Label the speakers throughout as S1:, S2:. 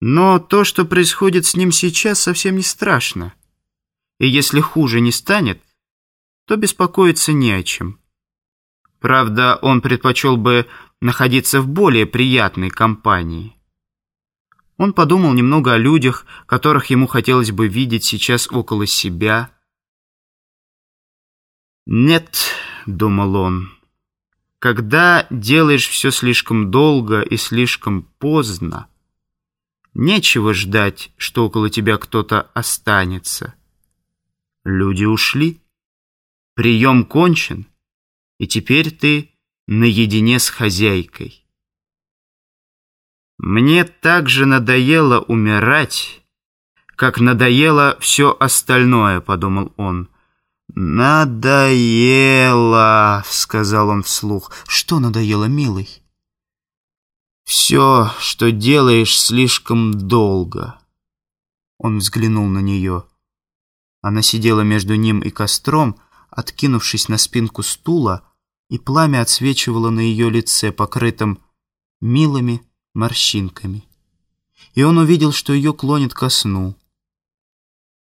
S1: Но то, что происходит с ним сейчас, совсем не страшно. И если хуже не станет, то беспокоиться не о чем. Правда, он предпочел бы находиться в более приятной компании. Он подумал немного о людях, которых ему хотелось бы видеть сейчас около себя. «Нет», — думал он, — «когда делаешь все слишком долго и слишком поздно, нечего ждать, что около тебя кто-то останется. Люди ушли, прием кончен, и теперь ты наедине с хозяйкой». Мне так же надоело умирать, как надоело все остальное, подумал он. «Надоело», — сказал он вслух. «Что надоело, милый?» «Все, что делаешь слишком долго». Он взглянул на нее. Она сидела между ним и костром, откинувшись на спинку стула, и пламя отсвечивало на ее лице, покрытом милыми, морщинками. И он увидел, что ее клонит ко сну.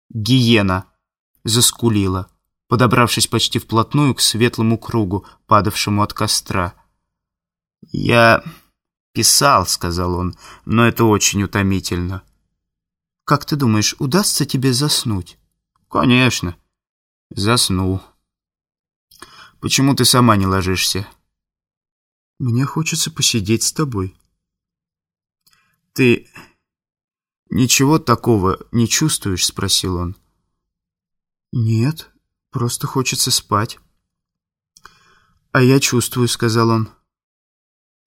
S1: Гиена заскулила, подобравшись почти вплотную к светлому кругу, падавшему от костра. «Я писал», — сказал он, — «но это очень утомительно». «Как ты думаешь, удастся тебе заснуть?» «Конечно, засну. Почему ты сама не ложишься?» «Мне хочется посидеть с тобой». «Ты ничего такого не чувствуешь?» — спросил он. «Нет, просто хочется спать». «А я чувствую», — сказал он.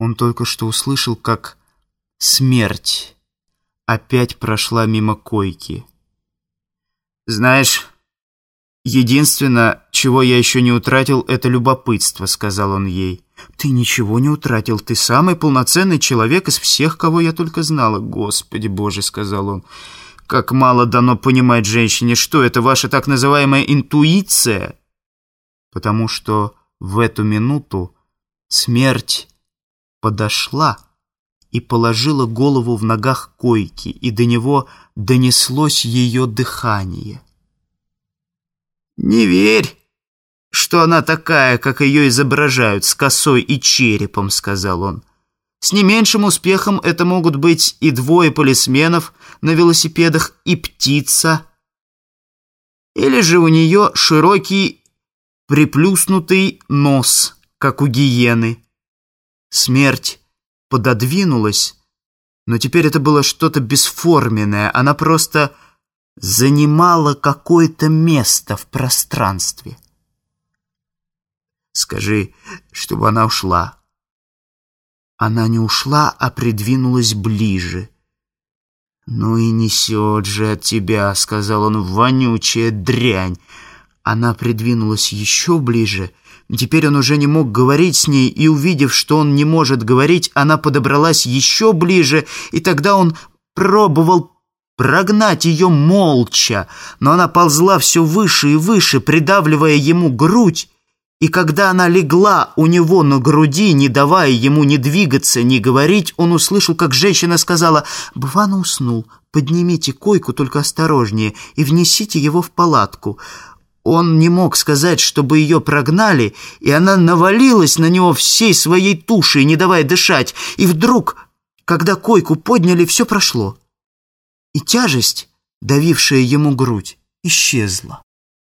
S1: Он только что услышал, как смерть опять прошла мимо койки. «Знаешь, единственное, чего я еще не утратил, это любопытство», — сказал он ей. «Ты ничего не утратил. Ты самый полноценный человек из всех, кого я только знала». «Господи Боже», — сказал он, — «как мало дано понимать женщине, что это ваша так называемая интуиция?» Потому что в эту минуту смерть подошла и положила голову в ногах койки, и до него донеслось ее дыхание. «Не верь!» что она такая, как ее изображают, с косой и черепом», — сказал он. «С не меньшим успехом это могут быть и двое полисменов на велосипедах, и птица. Или же у нее широкий приплюснутый нос, как у гиены. Смерть пододвинулась, но теперь это было что-то бесформенное, она просто занимала какое-то место в пространстве». Скажи, чтобы она ушла». Она не ушла, а придвинулась ближе. «Ну и несет же от тебя», — сказал он, — «вонючая дрянь». Она придвинулась еще ближе. Теперь он уже не мог говорить с ней, и, увидев, что он не может говорить, она подобралась еще ближе, и тогда он пробовал прогнать ее молча, но она ползла все выше и выше, придавливая ему грудь, и когда она легла у него на груди, не давая ему ни двигаться, ни говорить, он услышал, как женщина сказала «Бван уснул, поднимите койку, только осторожнее, и внесите его в палатку». Он не мог сказать, чтобы ее прогнали, и она навалилась на него всей своей тушей, не давая дышать. И вдруг, когда койку подняли, все прошло. И тяжесть, давившая ему грудь, исчезла.